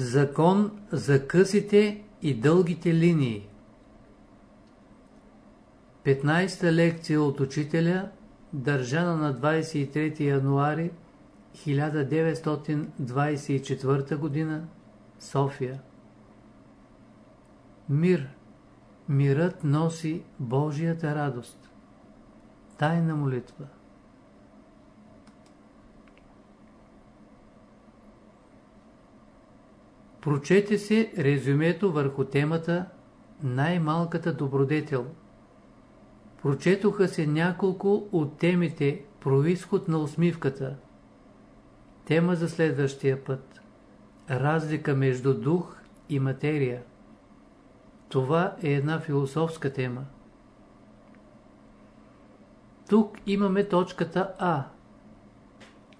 Закон за късите и дългите линии 15-та лекция от учителя, държана на 23 януари 1924 г. София Мир Мирът носи Божията радост. Тайна молитва Прочете се резюмето върху темата Най-малката добродетел. Прочетоха се няколко от темите Происход на усмивката. Тема за следващия път. Разлика между дух и материя. Това е една философска тема. Тук имаме точката А.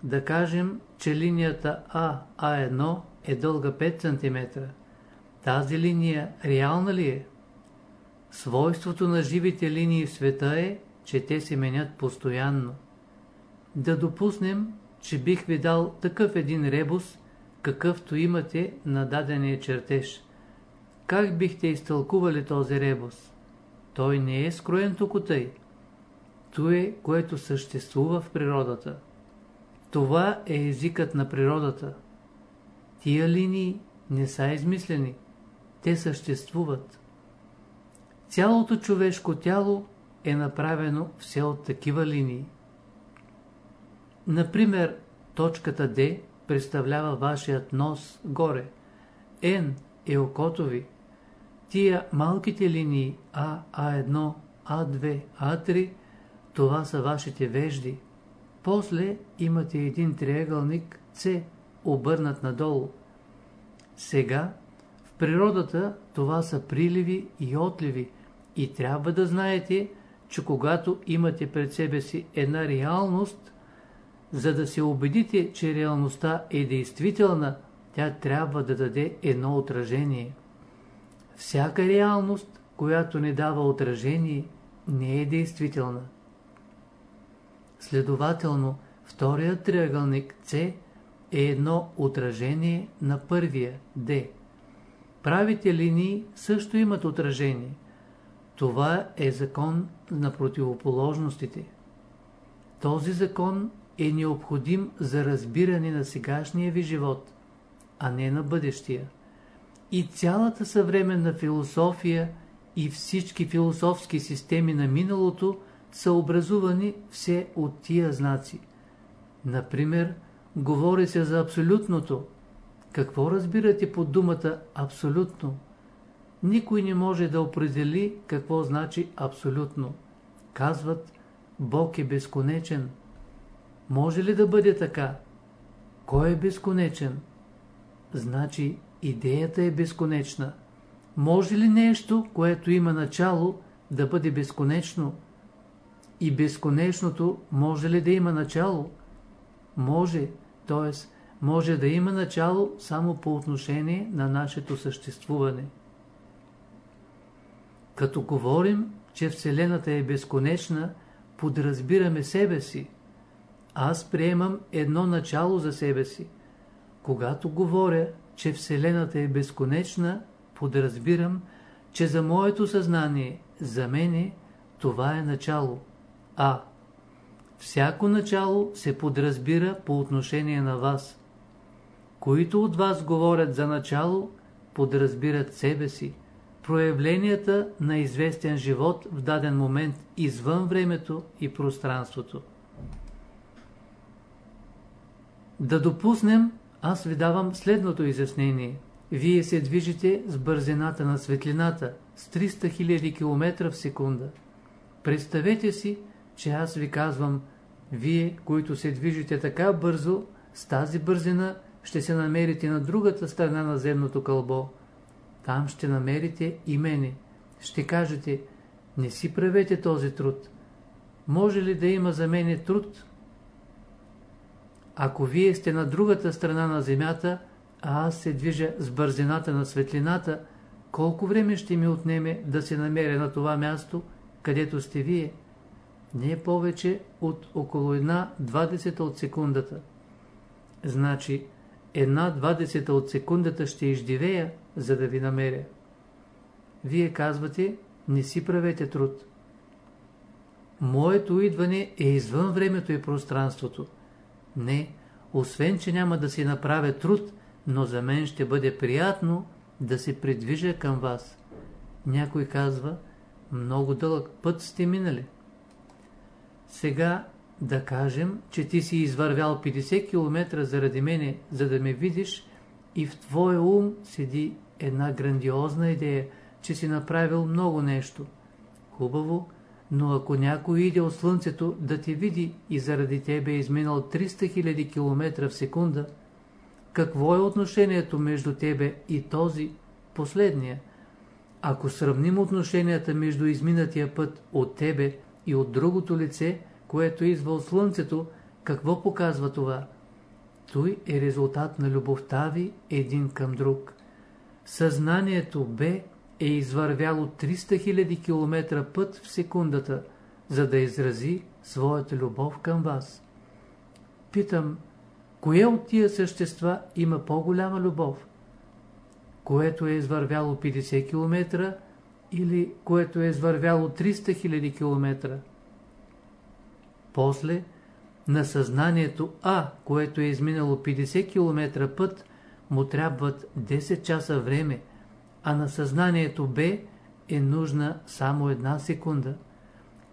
Да кажем, че линията А, А1 е дълга 5 см. Тази линия реална ли е? Свойството на живите линии в света е, че те се менят постоянно. Да допуснем, че бих ви дал такъв един ребус, какъвто имате на дадения чертеж. Как бихте изтълкували този ребус? Той не е скроен тук тъй. То е, което съществува в природата. Това е езикът на природата. Тия линии не са измислени. Те съществуват. Цялото човешко тяло е направено все от такива линии. Например, точката D представлява вашият нос горе. N е окото ви. Тия малките линии А, А1, А2, А3, това са вашите вежди. После имате един триъгълник С, обърнат надолу. Сега, в природата, това са приливи и отливи и трябва да знаете, че когато имате пред себе си една реалност, за да се убедите, че реалността е действителна, тя трябва да даде едно отражение. Всяка реалност, която не дава отражение, не е действителна. Следователно, вторият триъгълник С е едно отражение на първия D. Правите линии също имат отражение. Това е закон на противоположностите. Този закон е необходим за разбиране на сегашния ви живот, а не на бъдещия. И цялата съвременна философия и всички философски системи на миналото са образувани все от тия знаци. Например, говори се за абсолютното. Какво разбирате под думата абсолютно? Никой не може да определи какво значи абсолютно. Казват, Бог е безконечен. Може ли да бъде така? Кой е безконечен? Значи идеята е безконечна. Може ли нещо, което има начало, да бъде безконечно? И безконечното може ли да има начало? Може, т.е. може да има начало само по отношение на нашето съществуване. Като говорим, че Вселената е безконечна, подразбираме себе си. Аз приемам едно начало за себе си. Когато говоря, че Вселената е безконечна, подразбирам, че за моето съзнание, за мене, това е начало. А. Всяко начало се подразбира по отношение на вас. Които от вас говорят за начало, подразбират себе си проявленията на известен живот в даден момент извън времето и пространството. Да допуснем, аз ви давам следното изяснение. Вие се движите с бързината на светлината с 300 000 км в секунда. Представете си, че аз ви казвам, вие, които се движите така бързо, с тази бързина ще се намерите на другата страна на земното кълбо. Там ще намерите и мене. Ще кажете, не си правете този труд. Може ли да има за мене труд? Ако вие сте на другата страна на Земята, а аз се движа с бързината на светлината, колко време ще ми отнеме да се намеря на това място, където сте вие? Не е повече от около една двадесета от секундата. Значи, една двадесета от секундата ще издивея, за да ви намеря. Вие казвате, не си правете труд. Моето идване е извън времето и пространството. Не, освен, че няма да си направя труд, но за мен ще бъде приятно да се придвижа към вас. Някой казва, много дълъг път сте минали. Сега да кажем, че ти си извървял 50 км заради мене, за да ме видиш и в твоя ум седи една грандиозна идея, че си направил много нещо. Хубаво, но ако някой иде от Слънцето да те види и заради тебе е изминал 300 000 км в секунда, какво е отношението между тебе и този, последния? Ако сравним отношенията между изминатия път от тебе и от другото лице, което е извъл Слънцето, какво показва това? Той е резултат на любовта ви един към друг. Съзнанието Б е извървяло 300 000 км път в секундата, за да изрази своята любов към вас. Питам, кое от тия същества има по-голяма любов? Което е извървяло 50 км или което е извървяло 300 000 км? После, на съзнанието А, което е изминало 50 км път, му трябват 10 часа време, а на съзнанието Б е нужна само една секунда.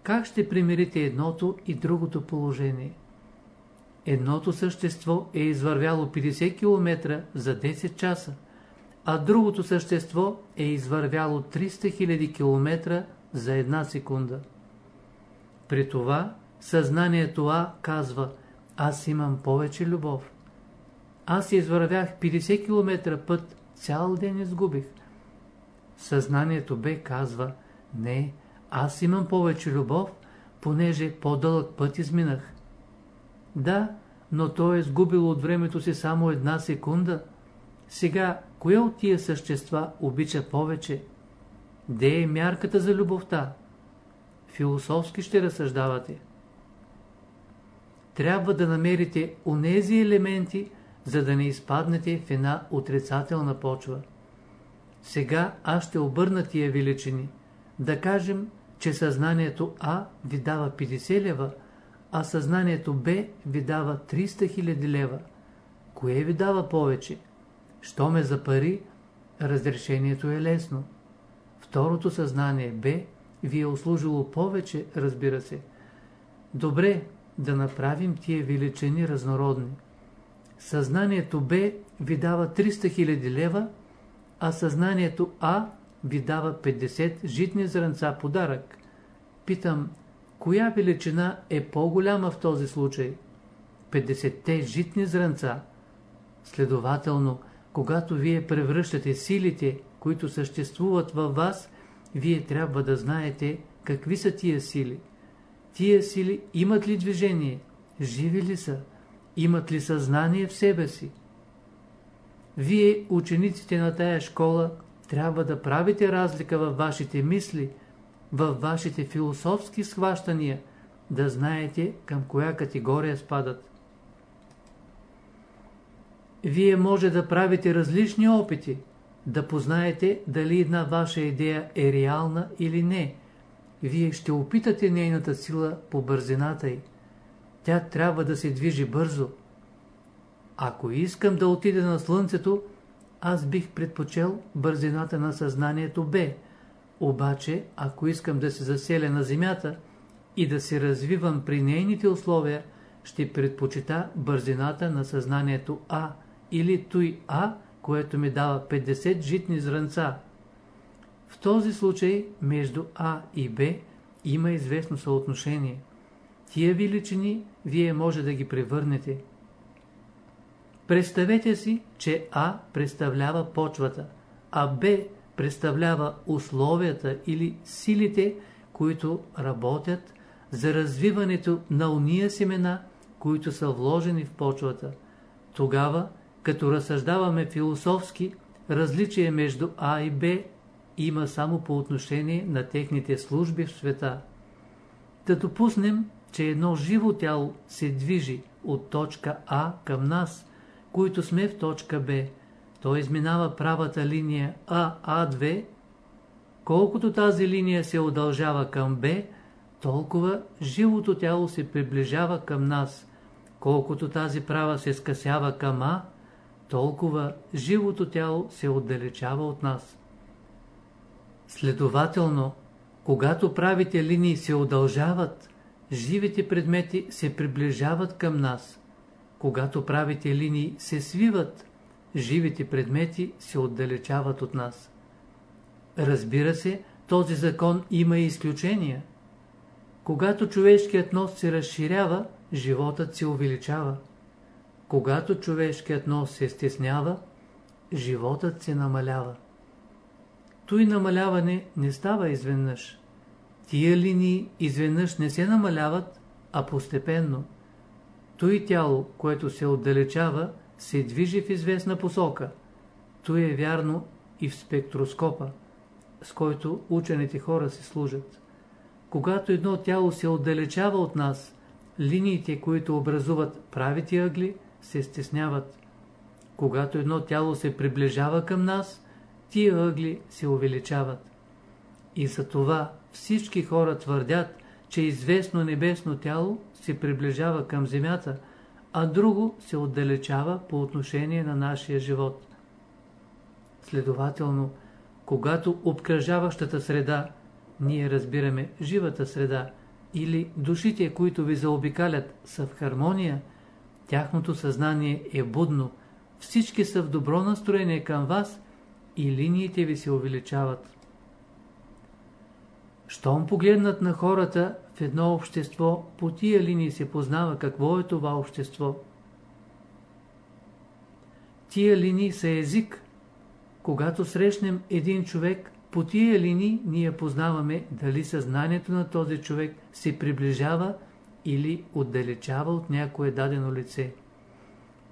Как ще примирите едното и другото положение? Едното същество е извървяло 50 км за 10 часа, а другото същество е извървяло 300 000 км за една секунда. При това съзнанието А казва, аз имам повече любов. Аз извървях 50 км път, цял ден изгубих. Съзнанието Б казва, не, аз имам повече любов, понеже по-дълъг път изминах. Да, но той е сгубило от времето си само една секунда. Сега, кое от тия същества обича повече? Де е мярката за любовта? Философски ще разсъждавате. Трябва да намерите онези елементи, за да не изпаднете в една отрицателна почва. Сега аз ще обърна тия величини. Да кажем, че съзнанието А ви дава 50 лева, а съзнанието Б ви дава 300 000 лева. Кое ви дава повече? Що ме за пари, разрешението е лесно. Второто съзнание Б ви е услужило повече, разбира се. Добре, да направим тия величини разнородни. Съзнанието Б ви дава 300 000 лева, а съзнанието А ви дава 50 житни зранца подарък. Питам, коя величина е по-голяма в този случай? 50-те житни зранца. Следователно, когато вие превръщате силите, които съществуват във вас, вие трябва да знаете какви са тия сили. Тия сили имат ли движение? Живи ли са? Имат ли съзнание в себе си? Вие, учениците на тая школа, трябва да правите разлика във вашите мисли, във вашите философски схващания, да знаете към коя категория спадат. Вие може да правите различни опити, да познаете дали една ваша идея е реална или не. Вие ще опитате нейната сила по бързината й. Тя трябва да се движи бързо. Ако искам да отида на Слънцето, аз бих предпочел бързината на съзнанието Б. Обаче, ако искам да се заселя на Земята и да се развивам при нейните условия, ще предпочита бързината на съзнанието А или той А, което ми дава 50 житни зранца. В този случай между А и Б има известно съотношение. Тия величини вие може да ги превърнете. Представете си, че А представлява почвата, а Б представлява условията или силите, които работят за развиването на уния семена, които са вложени в почвата. Тогава, като разсъждаваме философски, различие между А и Б има само по отношение на техните служби в света. Да допуснем, че едно живо тяло се движи от точка А към нас – които сме в точка Б, той изминава правата линия АА2, колкото тази линия се удължава към Б, толкова живото тяло се приближава към нас. Колкото тази права се скъсява към А, толкова живото тяло се отдалечава от нас. Следователно, когато правите линии се удължават, живите предмети се приближават към нас. Когато правите линии се свиват, живите предмети се отдалечават от нас. Разбира се, този закон има и изключения. Когато човешкият нос се разширява, животът се увеличава. Когато човешкият нос се стеснява, животът се намалява. Той намаляване не става изведнъж. Тия линии изведнъж не се намаляват, а постепенно. Той тяло, което се отдалечава, се движи в известна посока. Той е вярно и в спектроскопа, с който учените хора се служат. Когато едно тяло се отдалечава от нас, линиите, които образуват правите ъгли, се стесняват. Когато едно тяло се приближава към нас, тия ъгли се увеличават. И за това всички хора твърдят, че известно небесно тяло се приближава към Земята, а друго се отдалечава по отношение на нашия живот. Следователно, когато обкръжаващата среда, ние разбираме живата среда, или душите, които ви заобикалят, са в хармония, тяхното съзнание е будно, всички са в добро настроение към вас и линиите ви се увеличават. Щом погледнат на хората в едно общество, по тия линии се познава какво е това общество. Тия линии са език. Когато срещнем един човек, по тия линии ние познаваме дали съзнанието на този човек се приближава или отдалечава от някое дадено лице.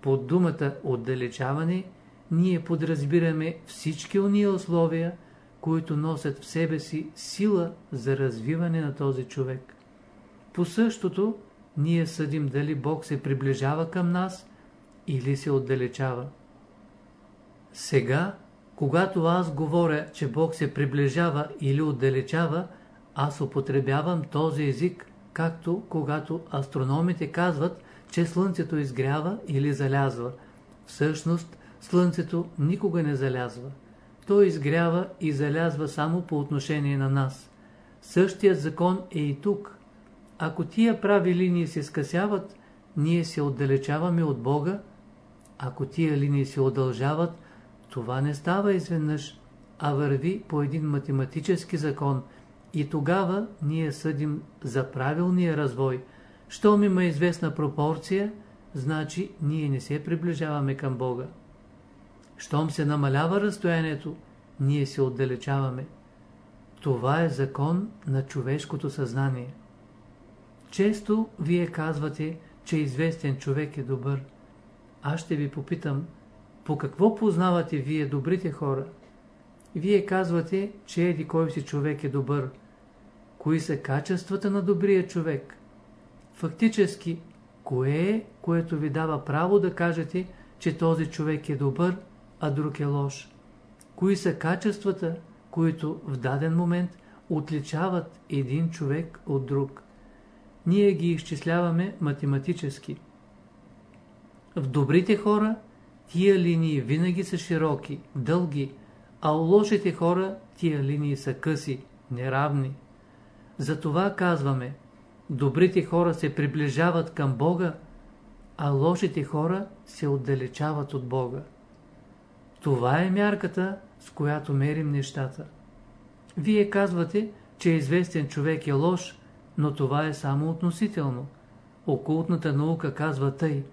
Под думата отдалечаване ние подразбираме всички уния условия, които носят в себе си сила за развиване на този човек. По същото, ние съдим дали Бог се приближава към нас или се отдалечава. Сега, когато аз говоря, че Бог се приближава или отдалечава, аз употребявам този език, както когато астрономите казват, че Слънцето изгрява или залязва. Всъщност, Слънцето никога не залязва. То изгрява и залязва само по отношение на нас. Същият закон е и тук. Ако тия прави линии се скъсяват, ние се отдалечаваме от Бога. Ако тия линии се удължават, това не става изведнъж, а върви по един математически закон и тогава ние съдим за правилния развой. Щом има известна пропорция, значи ние не се приближаваме към Бога. Щом се намалява разстоянието, ние се отдалечаваме. Това е закон на човешкото съзнание. Често вие казвате, че известен човек е добър. Аз ще ви попитам, по какво познавате вие добрите хора? Вие казвате, че еди кой си човек е добър. Кои са качествата на добрия човек? Фактически, кое е, което ви дава право да кажете, че този човек е добър, а друг е лош? Кои са качествата, които в даден момент отличават един човек от друг? Ние ги изчисляваме математически. В добрите хора тия линии винаги са широки, дълги, а у лошите хора тия линии са къси, неравни. Затова казваме, добрите хора се приближават към Бога, а лошите хора се отдалечават от Бога. Това е мярката, с която мерим нещата. Вие казвате, че известен човек е лош, но това е само относително. Окултната наука казва тъй.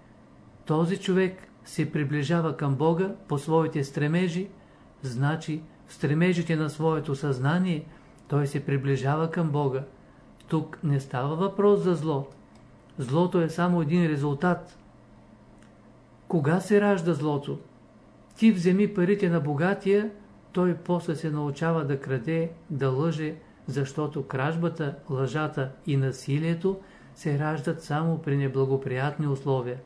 Този човек се приближава към Бога по своите стремежи, значи в стремежите на своето съзнание той се приближава към Бога. Тук не става въпрос за зло. Злото е само един резултат. Кога се ражда злото? Ти вземи парите на богатия, той после се научава да краде, да лъже, защото кражбата, лъжата и насилието се раждат само при неблагоприятни условия.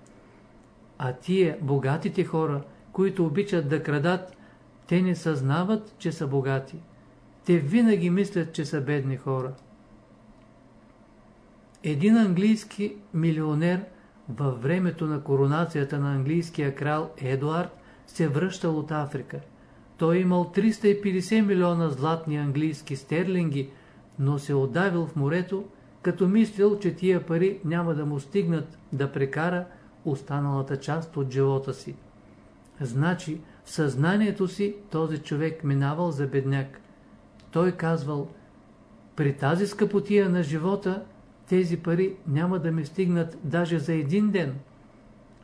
А тия, богатите хора, които обичат да крадат, те не съзнават, че са богати. Те винаги мислят, че са бедни хора. Един английски милионер във времето на коронацията на английския крал Едуард се връщал от Африка. Той имал 350 милиона златни английски стерлинги, но се отдавил в морето, като мислил, че тия пари няма да му стигнат да прекара останалата част от живота си. Значи, в съзнанието си този човек минавал за бедняк. Той казвал, при тази скъпотия на живота, тези пари няма да ми стигнат даже за един ден.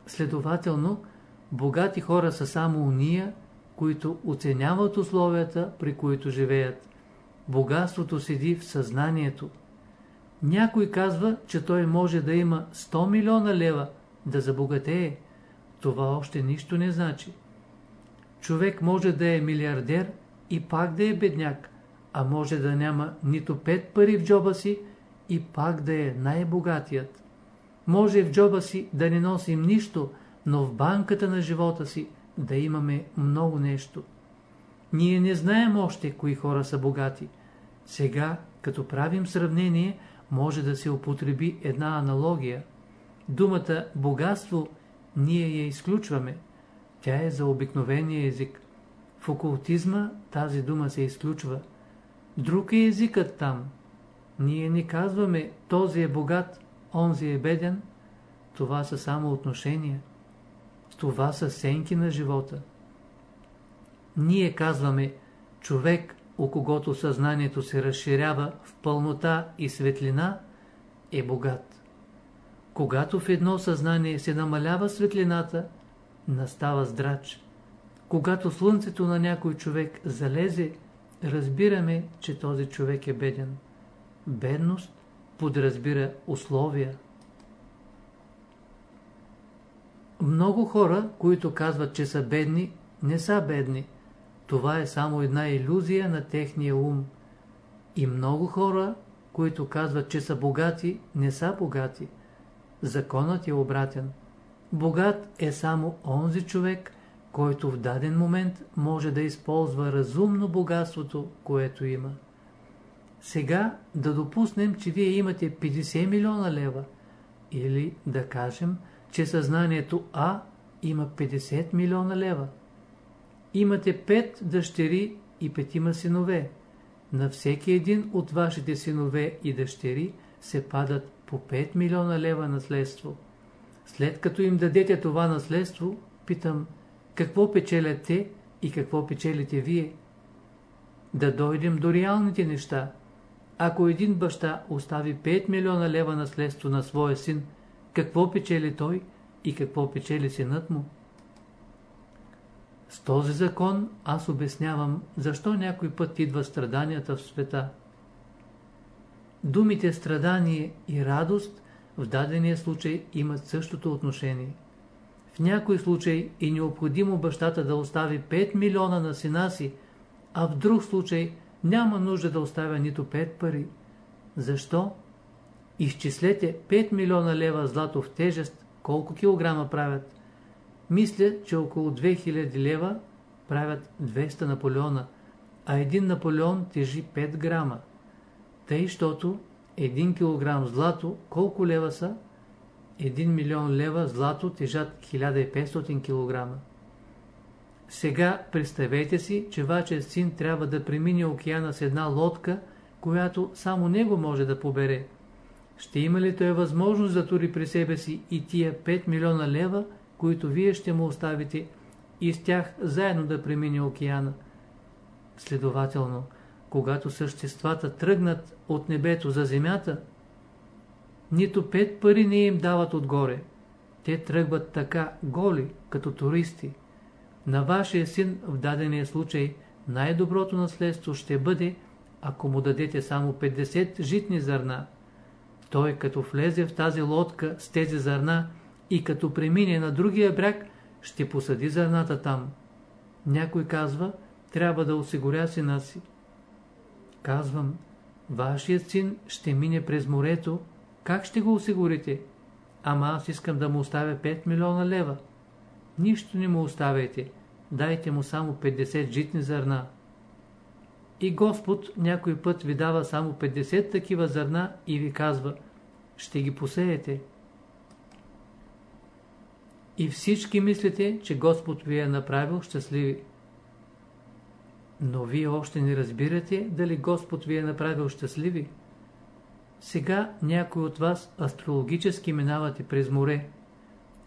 Следователно, богати хора са само уния, които оценяват условията, при които живеят. Богатството седи в съзнанието. Някой казва, че той може да има 100 милиона лева, да забогатее. Това още нищо не значи. Човек може да е милиардер и пак да е бедняк, а може да няма нито пет пари в джоба си и пак да е най-богатият. Може в джоба си да не носим нищо, но в банката на живота си да имаме много нещо. Ние не знаем още кои хора са богати. Сега, като правим сравнение, може да се употреби една аналогия. Думата богатство ние я изключваме. Тя е за обикновения език. В окултизма тази дума се изключва. Друг е езикът там. Ние не казваме този е богат, онзи е беден. Това са само отношения. Това са сенки на живота. Ние казваме човек, у когото съзнанието се разширява в пълнота и светлина, е богат. Когато в едно съзнание се намалява светлината, настава здрач. Когато слънцето на някой човек залезе, разбираме, че този човек е беден. Бедност подразбира условия. Много хора, които казват, че са бедни, не са бедни. Това е само една иллюзия на техния ум. И много хора, които казват, че са богати, не са богати. Законът е обратен. Богат е само онзи човек, който в даден момент може да използва разумно богатството, което има. Сега да допуснем, че вие имате 50 милиона лева или да кажем, че съзнанието А има 50 милиона лева. Имате 5 дъщери и петима синове. На всеки един от вашите синове и дъщери се падат по 5 милиона лева наследство. След като им дадете това наследство, питам, какво печелят те и какво печелите вие? Да дойдем до реалните неща. Ако един баща остави 5 милиона лева наследство на своя син, какво печели той и какво печели синът му? С този закон аз обяснявам, защо някой път идва страданията в света. Думите страдание и радост в дадения случай имат същото отношение. В някой случай е необходимо бащата да остави 5 милиона на сина си, а в друг случай няма нужда да оставя нито 5 пари. Защо? Изчислете 5 милиона лева злато в тежест, колко килограма правят. Мисля, че около 2000 лева правят 200 Наполеона, а един Наполеон тежи 5 грама. Тъй, щото 1 кг злато колко лева са? 1 милион лева злато тежат 1500 кг. Сега представете си, че вашият син трябва да премине океана с една лодка, която само него може да побере. Ще има ли той възможност да тури при себе си и тия 5 милиона лева, които вие ще му оставите и с тях заедно да премине океана? Следователно, когато съществата тръгнат от небето за земята, нито пет пари не им дават отгоре. Те тръгват така голи, като туристи. На вашия син в дадения случай най-доброто наследство ще бъде, ако му дадете само 50 житни зърна. Той като влезе в тази лодка с тези зърна и като премине на другия бряг, ще посади зърната там. Някой казва, трябва да осигуря сина си. Казвам, вашият син ще мине през морето, как ще го осигурите? Ама аз искам да му оставя 5 милиона лева. нищо не му оставяйте, дайте му само 50 житни зърна. И Господ някой път ви дава само 50 такива зърна и ви казва, ще ги посеете. И всички мислите, че Господ ви е направил щастливи. Но вие още не разбирате дали Господ ви е направил щастливи. Сега някой от вас астрологически минавате през море.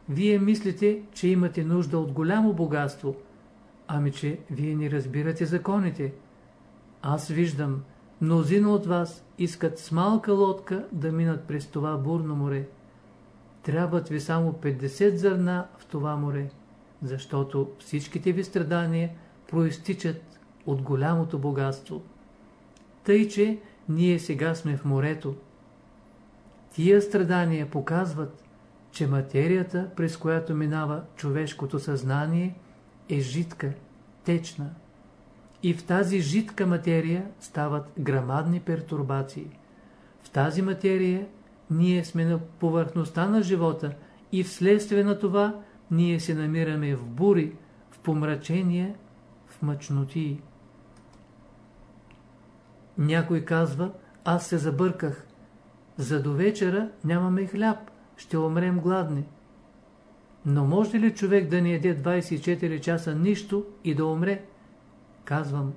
Вие мислите, че имате нужда от голямо богатство, ами че вие не разбирате законите. Аз виждам, мнозина от вас искат с малка лодка да минат през това бурно море. Трябват ви само 50 зърна в това море, защото всичките ви страдания проистичат от голямото богатство. Тъй, че ние сега сме в морето. Тия страдания показват, че материята, през която минава човешкото съзнание, е житка, течна. И в тази житка материя стават грамадни пертурбации. В тази материя ние сме на повърхността на живота и вследствие на това ние се намираме в бури, в помрачение, в мъчноти. Някой казва, аз се забърках. За до вечера нямаме хляб, ще умрем гладни. Но може ли човек да не яде 24 часа нищо и да умре? Казвам,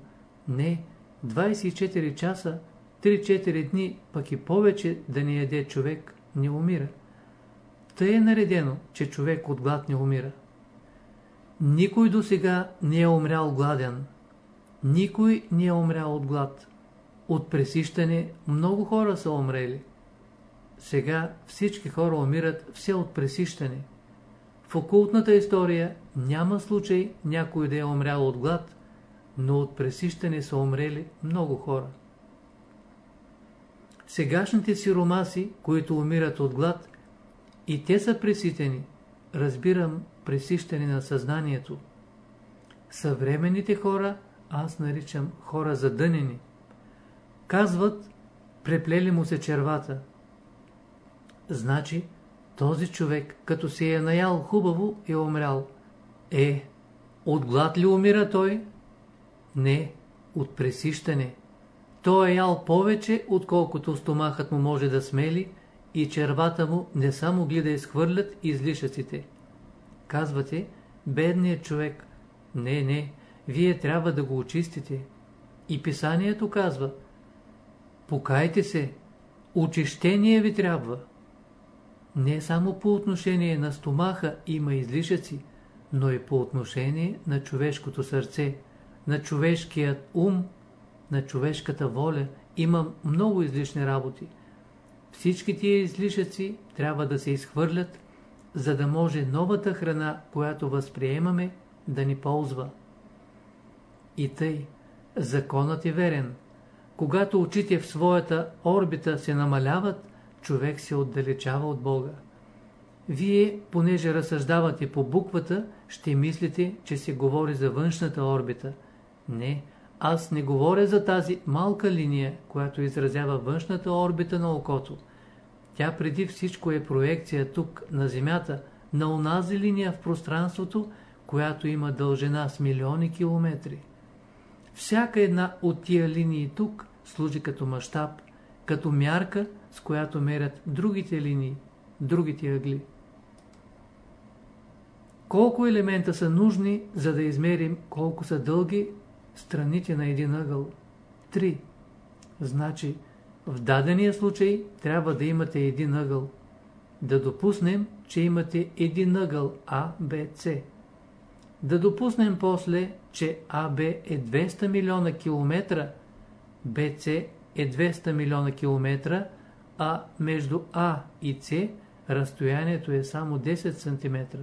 не, 24 часа, 3-4 дни, пък и повече да не яде човек, не умира. Тъй е наредено, че човек от глад не умира. Никой до сега не е умрял гладен. Никой не е умрял от глад. От пресищане много хора са умрели. Сега всички хора умират все от пресищане. В окултната история няма случай някой да е умрял от глад, но от пресищане са умрели много хора. Сегашните сиромаси, които умират от глад, и те са преситени, разбирам пресищане на съзнанието. Съвременните хора аз наричам хора задънени. Казват, преплели му се червата. Значи, този човек, като се е наял хубаво, е умрял. Е, от глад ли умира той? Не, от пресищане. Той е ял повече, отколкото стомахът му може да смели и червата му не са могли да изхвърлят излишъците. Казвате, бедният човек. Не, не, вие трябва да го очистите. И писанието казва, покайте се, очищение ви трябва. Не само по отношение на стомаха има излишъци, но и по отношение на човешкото сърце, на човешкият ум, на човешката воля има много излишни работи. Всички тия излишъци трябва да се изхвърлят, за да може новата храна, която възприемаме, да ни ползва. И тъй, законът е верен. Когато очите в своята орбита се намаляват, човек се отдалечава от Бога. Вие, понеже разсъждавате по буквата, ще мислите, че се говори за външната орбита. Не, аз не говоря за тази малка линия, която изразява външната орбита на окото. Тя преди всичко е проекция тук, на Земята, на онази линия в пространството, която има дължина с милиони километри. Всяка една от тия линии тук служи като мащаб, като мярка, с която мерят другите линии, другите ъгли. Колко елемента са нужни, за да измерим колко са дълги страните на един ъгъл? Три. Значи, в дадения случай трябва да имате един ъгъл. Да допуснем, че имате един ъгъл А, Б, С. Да допуснем после, че АБ е 200 милиона километра, БЦ е 200 милиона километра, а между А и С разстоянието е само 10 см.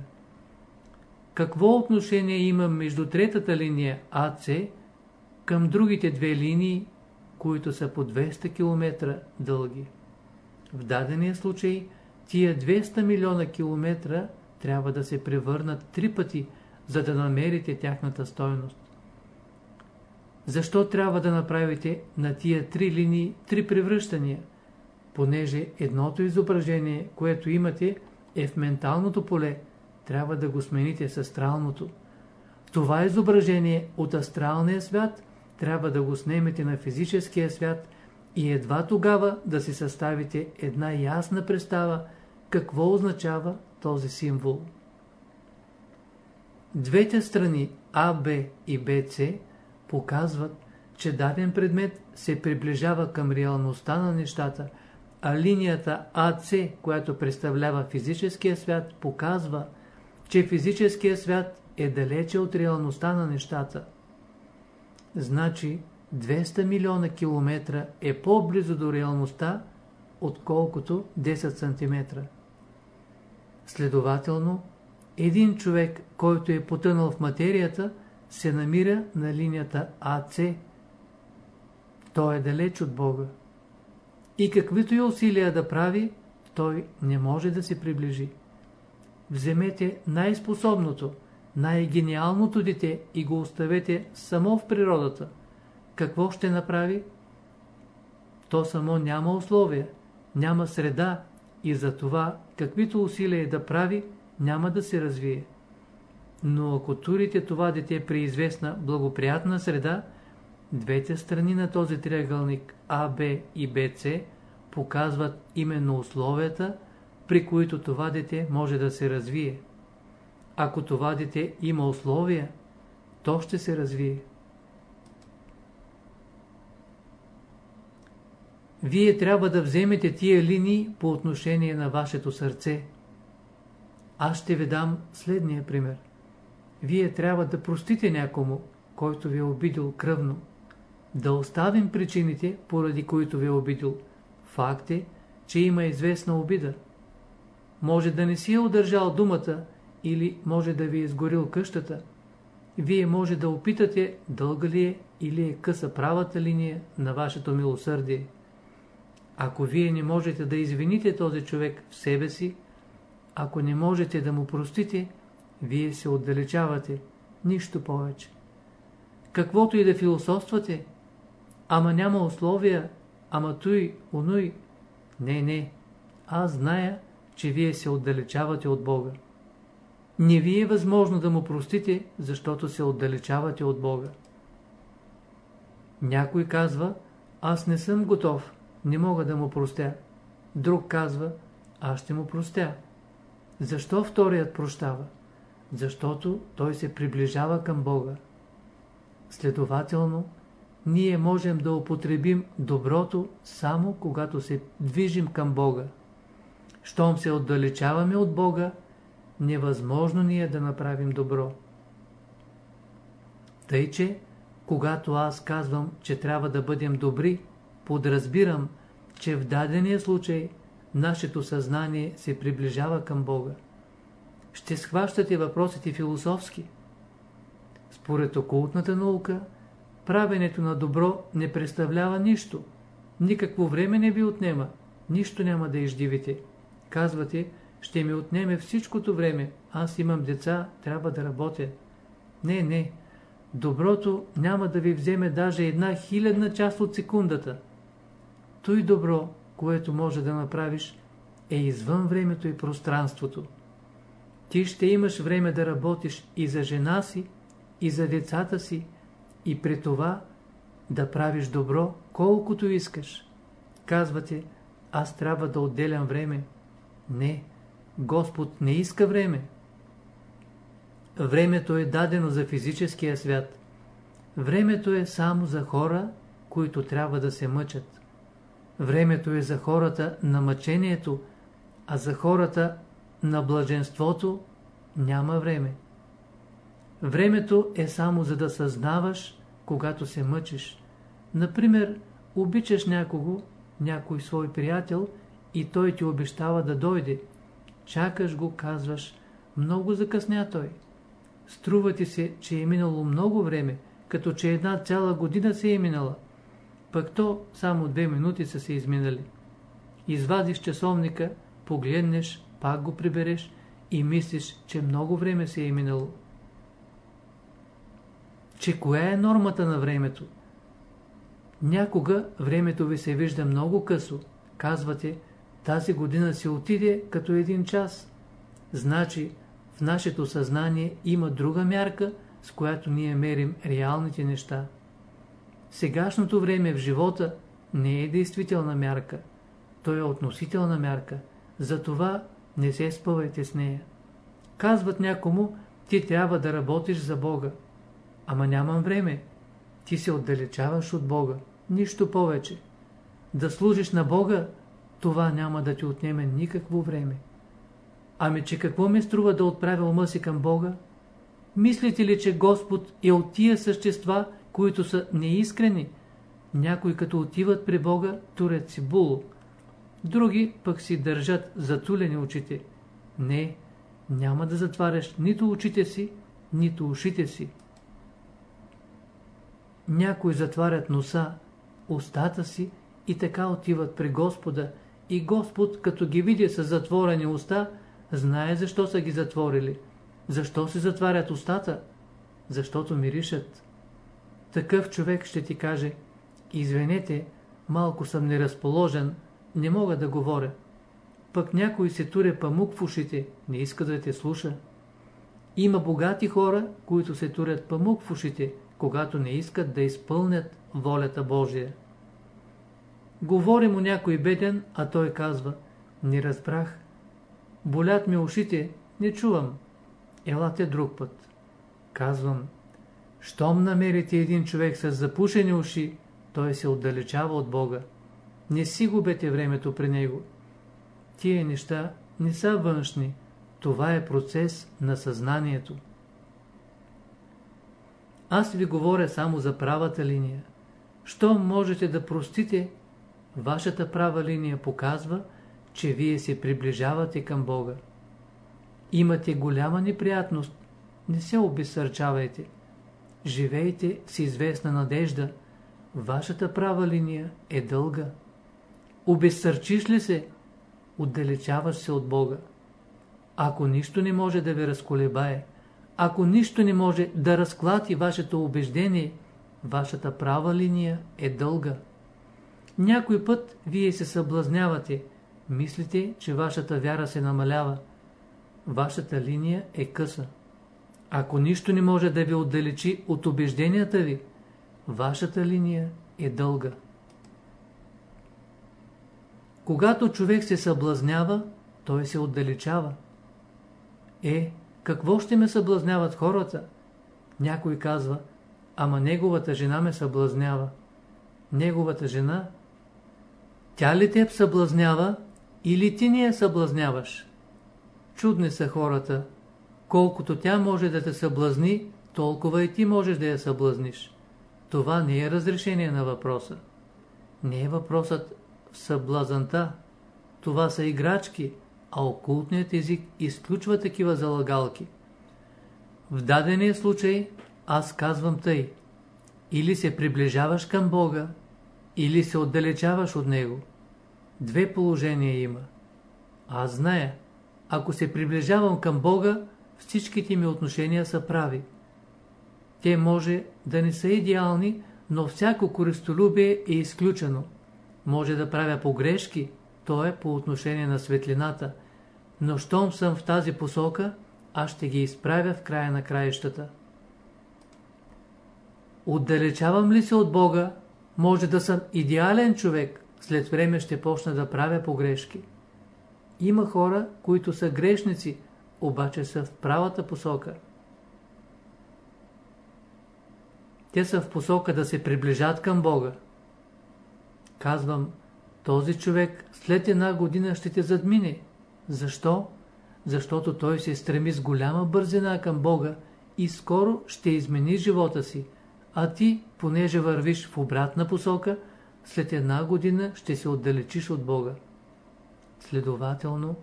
Какво отношение има между третата линия АЦ към другите две линии, които са по 200 км дълги? В дадения случай тия 200 милиона километра трябва да се превърнат три пъти, за да намерите тяхната стойност. Защо трябва да направите на тия три линии три превръщания? Понеже едното изображение, което имате, е в менталното поле, трябва да го смените с астралното. Това изображение от астралния свят трябва да го снемете на физическия свят и едва тогава да си съставите една ясна представа какво означава този символ. Двете страни Б и БЦ показват, че даден предмет се приближава към реалността на нещата, а линията АЦ, която представлява физическия свят, показва, че физическия свят е далече от реалността на нещата. Значи 200 милиона километра е по-близо до реалността, отколкото 10 сантиметра. Следователно, един човек, който е потънал в материята, се намира на линията АЦ. Той е далеч от Бога. И каквито и усилия да прави, той не може да се приближи. Вземете най-способното, най-гениалното дете и го оставете само в природата. Какво ще направи? То само няма условия, няма среда и за това, каквито усилия да прави, няма да се развие. Но ако турите това дете при известна благоприятна среда, двете страни на този триъгълник АБ и БЦ показват именно условията, при които това дете може да се развие. Ако това дете има условия, то ще се развие. Вие трябва да вземете тия линии по отношение на вашето сърце. Аз ще ви дам следния пример. Вие трябва да простите някому, който ви е обидил кръвно. Да оставим причините, поради които ви е обидил. Факт е, че има известна обида. Може да не си е удържал думата или може да ви е изгорил къщата. Вие може да опитате дълга ли е или е къса правата линия на вашето милосърдие. Ако вие не можете да извините този човек в себе си, ако не можете да му простите, вие се отдалечавате, нищо повече. Каквото и да философствате, ама няма условия, ама той, онуй. Не, не, аз зная, че вие се отдалечавате от Бога. Не ви е възможно да му простите, защото се отдалечавате от Бога. Някой казва, аз не съм готов, не мога да му простя. Друг казва, аз ще му простя. Защо вторият прощава? Защото той се приближава към Бога. Следователно, ние можем да употребим доброто само когато се движим към Бога. Щом се отдалечаваме от Бога, невъзможно ни е да направим добро. Тъй, че, когато аз казвам, че трябва да бъдем добри, подразбирам, че в дадения случай нашето съзнание се приближава към Бога. Ще схващате въпросите философски. Според окултната наука, правенето на добро не представлява нищо. Никакво време не ви отнема, нищо няма да издивите. Казвате, ще ми отнеме всичкото време, аз имам деца, трябва да работя. Не, не, доброто няма да ви вземе даже една хилядна част от секундата. Той добро, което може да направиш, е извън времето и пространството. Ти ще имаш време да работиш и за жена си, и за децата си, и при това да правиш добро, колкото искаш. Казвате, аз трябва да отделям време. Не, Господ не иска време. Времето е дадено за физическия свят. Времето е само за хора, които трябва да се мъчат. Времето е за хората на мъчението, а за хората на блаженството няма време. Времето е само за да съзнаваш, когато се мъчиш. Например, обичаш някого, някой свой приятел и той ти обещава да дойде. Чакаш го, казваш, много закъсня той. Струва ти се, че е минало много време, като че една цяла година се е минала. Пък то само две минути са се изминали. Извадиш часовника, погледнеш, пак го прибереш и мислиш, че много време се е минало. Че коя е нормата на времето? Някога времето ви се вижда много късо. Казвате, тази година си отиде като един час. Значи, в нашето съзнание има друга мярка, с която ние мерим реалните неща. Сегашното време в живота не е действителна мярка. То е относителна мярка. Затова не се спъвайте с нея. Казват някому, ти трябва да работиш за Бога. Ама нямам време. Ти се отдалечаваш от Бога. Нищо повече. Да служиш на Бога, това няма да ти отнеме никакво време. Ами че какво ми струва да отправя ума си към Бога? Мислите ли, че Господ е от тия същества, които са неискрени? Някои като отиват при Бога, турят си було. Други пък си държат затулени очите. Не, няма да затваряш нито очите си, нито ушите си. Някои затварят носа, устата си и така отиват при Господа и Господ, като ги види с затворени уста, знае защо са ги затворили. Защо се затварят устата? Защото миришат. Такъв човек ще ти каже, извинете, малко съм неразположен, не мога да говоря. Пък някой се туре памук в ушите, не иска да те слуша. Има богати хора, които се турят памук в ушите, когато не искат да изпълнят волята Божия. Говори му някой беден, а той казва, не разбрах. Болят ми ушите, не чувам. Елате друг път. Казвам, щом намерите един човек с запушени уши, той се отдалечава от Бога. Не си губете времето при него. Тие неща не са външни. Това е процес на съзнанието. Аз ви говоря само за правата линия. Що можете да простите, вашата права линия показва, че вие се приближавате към Бога. Имате голяма неприятност, не се обесърчавайте. Живейте с известна надежда. Вашата права линия е дълга. Обесърчиш ли се, отдалечаваш се от Бога. Ако нищо не може да ви разколебае, ако нищо не може да разклати вашето убеждение, вашата права линия е дълга. Някой път вие се съблазнявате, мислите, че вашата вяра се намалява. Вашата линия е къса. Ако нищо не може да ви отдалечи от убежденията ви, вашата линия е дълга. Когато човек се съблазнява, той се отдалечава. Е, какво ще ме съблазняват хората? Някой казва, ама неговата жена ме съблазнява. Неговата жена? Тя ли те съблазнява или ти ни я съблазняваш? Чудни са хората. Колкото тя може да те съблазни, толкова и ти можеш да я съблазниш. Това не е разрешение на въпроса. Не е въпросът съблазанта. Това са играчки, а окултният език изключва такива залагалки. В дадения случай аз казвам тъй. Или се приближаваш към Бога, или се отдалечаваш от Него. Две положения има. Аз зная, ако се приближавам към Бога, всичките ми отношения са прави. Те може да не са идеални, но всяко користолюбие е изключено. Може да правя погрешки, то е по отношение на светлината, но щом съм в тази посока, аз ще ги изправя в края на краищата. Отдалечавам ли се от Бога, може да съм идеален човек, след време ще почна да правя погрешки. Има хора, които са грешници, обаче са в правата посока. Те са в посока да се приближат към Бога. Казвам, този човек след една година ще те задмине. Защо? Защото той се стреми с голяма бързина към Бога и скоро ще измени живота си, а ти, понеже вървиш в обратна посока, след една година ще се отдалечиш от Бога. Следователно,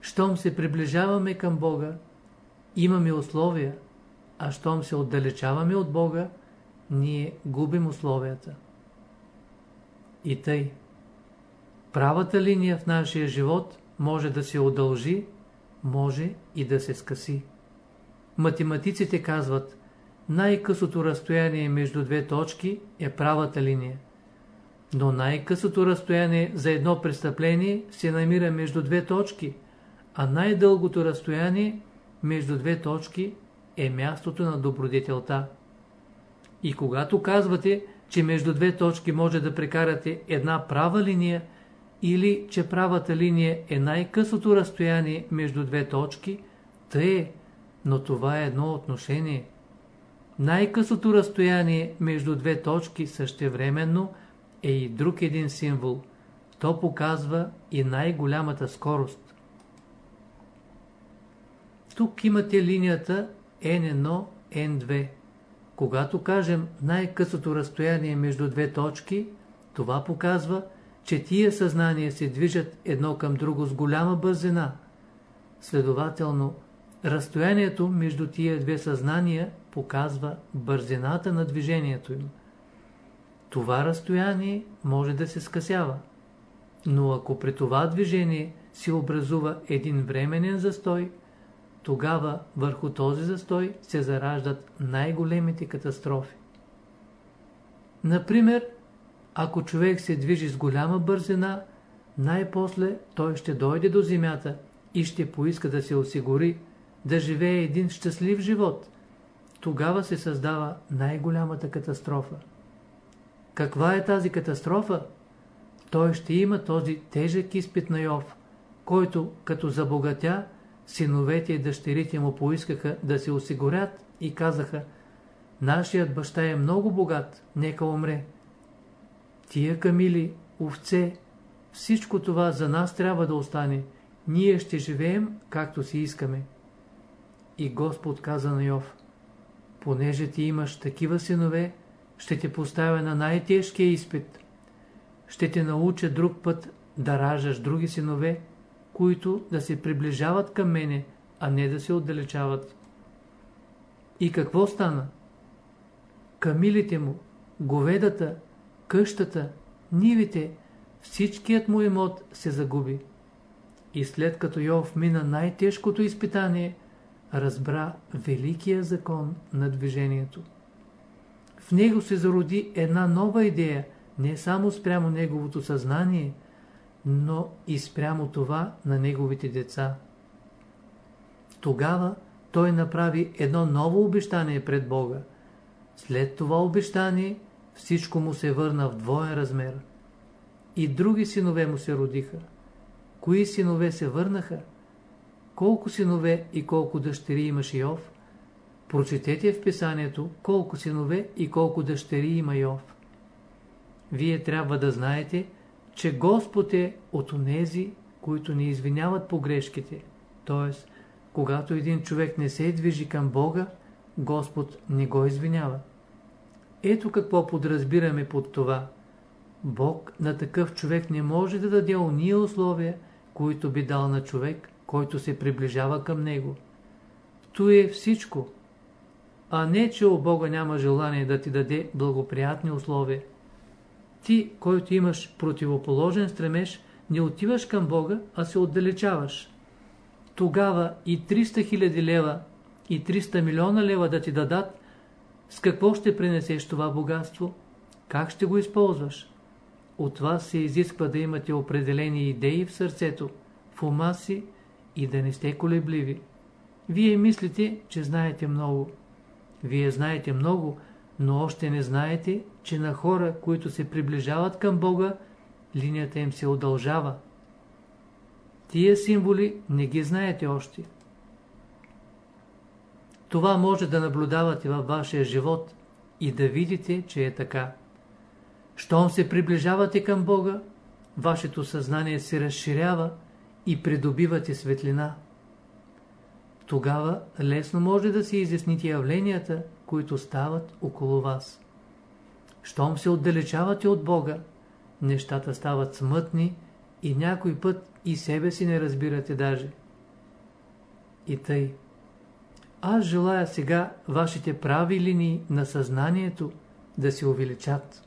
щом се приближаваме към Бога, имаме условия, а щом се отдалечаваме от Бога, ние губим условията. И тъй, правата линия в нашия живот може да се удължи, може и да се скъси. Математиците казват, най-късото разстояние между две точки е правата линия. Но най-късото разстояние за едно престъпление се намира между две точки, а най-дългото разстояние между две точки е мястото на добродетелта. И когато казвате, че между две точки може да прекарате една права линия, или че правата линия е най-късото разстояние между две точки, тъй е, но това е едно отношение. Най-късото разстояние между две точки същевременно е и друг един символ. То показва и най-голямата скорост. Тук имате линията N1, N2. Когато кажем най-късото разстояние между две точки, това показва, че тия съзнания се движат едно към друго с голяма бързина. Следователно, разстоянието между тия две съзнания показва бързината на движението им. Това разстояние може да се скъсява. Но ако при това движение се образува един временен застой, тогава върху този застой се зараждат най-големите катастрофи. Например, ако човек се движи с голяма бързина, най-после той ще дойде до земята и ще поиска да се осигури, да живее един щастлив живот. Тогава се създава най-голямата катастрофа. Каква е тази катастрофа? Той ще има този тежък изпит на Йов, който като забогатя, синовете и дъщерите му поискаха да се осигурят и казаха Нашият баща е много богат, нека умре. Тия камили, овце, всичко това за нас трябва да остане. Ние ще живеем както си искаме. И Господ каза на Йов, понеже ти имаш такива синове, ще те поставя на най-тежкия изпит. Ще те науча друг път да раждаш други синове, които да се приближават към мене, а не да се отдалечават. И какво стана? Камилите му, говедата, къщата, нивите, всичкият му имот се загуби. И след като Йов мина най-тежкото изпитание, разбра великия закон на движението. В него се зароди една нова идея, не само спрямо неговото съзнание, но и спрямо това на неговите деца. Тогава той направи едно ново обещание пред Бога. След това обещание всичко му се върна в двоен размер. И други синове му се родиха. Кои синове се върнаха? Колко синове и колко дъщери имаше Йов? Прочетете в писанието колко синове и колко дъщери има Йов. Вие трябва да знаете, че Господ е от онези, които не извиняват погрешките. Т.е. когато един човек не се движи към Бога, Господ не го извинява. Ето какво подразбираме под това. Бог на такъв човек не може да даде уния условия, които би дал на човек, който се приближава към него. То е всичко. А не, че у Бога няма желание да ти даде благоприятни условия. Ти, който имаш противоположен стремеж, не отиваш към Бога, а се отдалечаваш. Тогава и 300 000 лева, и 300 милиона лева да ти дадат, с какво ще пренесеш това богатство? Как ще го използваш? От вас се изисква да имате определени идеи в сърцето, в ума си и да не сте колебливи. Вие мислите, че знаете много. Вие знаете много, но още не знаете, че на хора, които се приближават към Бога, линията им се удължава. Тия символи не ги знаете още. Това може да наблюдавате във вашия живот и да видите, че е така. Щом се приближавате към Бога, вашето съзнание се разширява и придобивате светлина. Тогава лесно може да се изясните явленията, които стават около вас. Щом се отдалечавате от Бога, нещата стават смътни и някой път и себе си не разбирате даже. И тъй. Аз желая сега вашите прави линии на съзнанието да се увеличат.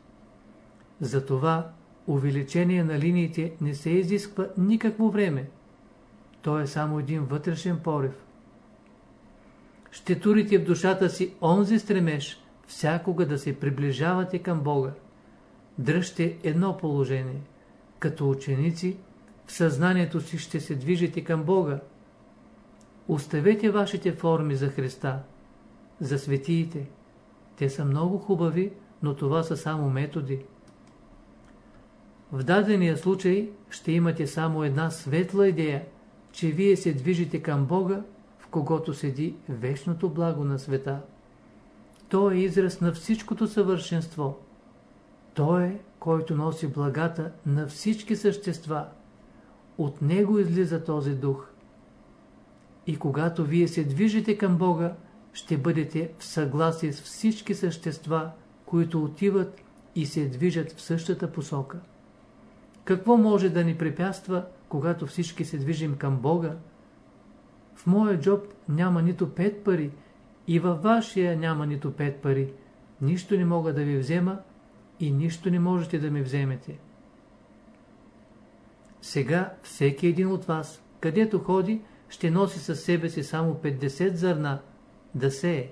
Затова увеличение на линиите не се изисква никакво време. То е само един вътрешен порив. Ще турите в душата си онзи стремеж, всякога да се приближавате към Бога. Дръжте едно положение. Като ученици, в съзнанието си ще се движите към Бога. Оставете вашите форми за Христа, за светиите. Те са много хубави, но това са само методи. В дадения случай ще имате само една светла идея, че вие се движите към Бога, когото седи вечното благо на света. То е израз на всичкото съвършенство. Той е, който носи благата на всички същества. От него излиза този дух. И когато вие се движите към Бога, ще бъдете в съгласие с всички същества, които отиват и се движат в същата посока. Какво може да ни препятства, когато всички се движим към Бога? В моя джоб няма нито пет пари и във вашия няма нито пет пари. Нищо не мога да ви взема и нищо не можете да ми вземете. Сега всеки един от вас, където ходи, ще носи със себе си само 50 зърна да сее.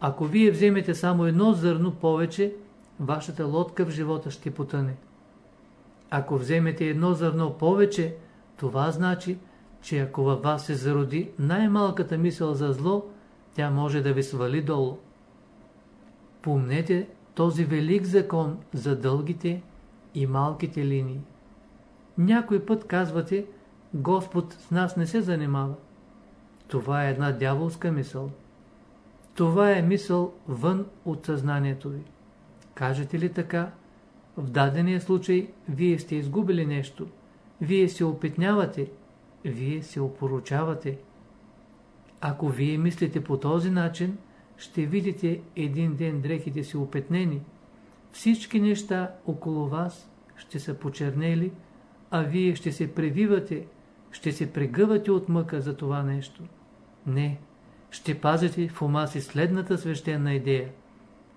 Ако вие вземете само едно зърно повече, вашата лодка в живота ще потъне. Ако вземете едно зърно повече, това значи, че ако във вас се зароди най-малката мисъл за зло, тя може да ви свали долу. Помнете този велик закон за дългите и малките линии. Някой път казвате, Господ с нас не се занимава. Това е една дяволска мисъл. Това е мисъл вън от съзнанието ви. Кажете ли така, в дадения случай вие сте изгубили нещо. Вие се опитнявате. Вие се опоручавате. Ако вие мислите по този начин, ще видите един ден дрехите си опетнени. Всички неща около вас ще са почернели, а вие ще се превивате, ще се прегъвате от мъка за това нещо. Не, ще пазите в ума си следната свещена идея.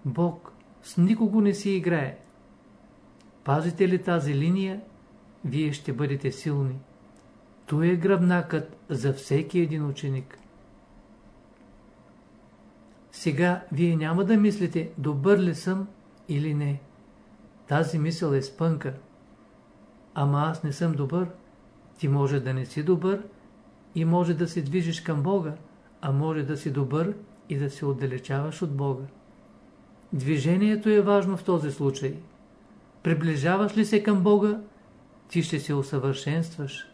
Бог с никого не си играе. Пазите ли тази линия, вие ще бъдете силни. Той е гръбнакът за всеки един ученик. Сега вие няма да мислите добър ли съм или не. Тази мисъл е спънка. Ама аз не съм добър. Ти може да не си добър и може да се движиш към Бога, а може да си добър и да се отдалечаваш от Бога. Движението е важно в този случай. Приближаваш ли се към Бога, ти ще се усъвършенстваш.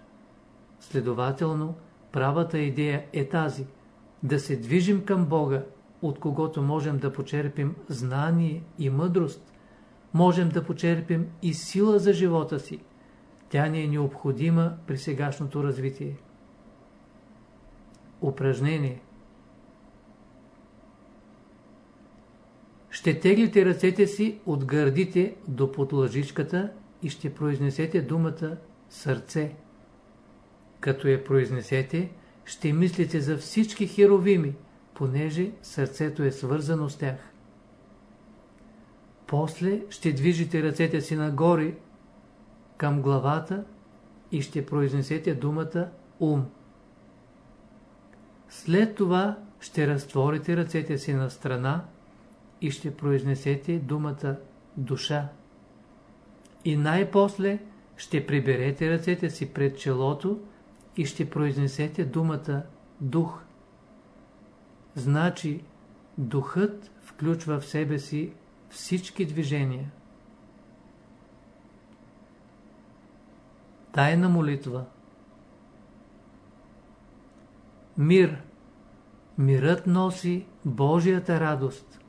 Следователно, правата идея е тази – да се движим към Бога, от когото можем да почерпим знание и мъдрост, можем да почерпим и сила за живота си. Тя ни е необходима при сегашното развитие. Упражнение Ще теглите ръцете си от гърдите до подлъжичката и ще произнесете думата сърце. Като я произнесете, ще мислите за всички херовими, понеже сърцето е свързано с тях. После ще движите ръцете си нагоре към главата и ще произнесете думата ум. След това ще разтворите ръцете си на страна и ще произнесете думата душа. И най-после ще приберете ръцете си пред челото и ще произнесете думата дух. Значи, духът включва в себе си всички движения. Тайна молитва Мир Мирът носи Божията радост.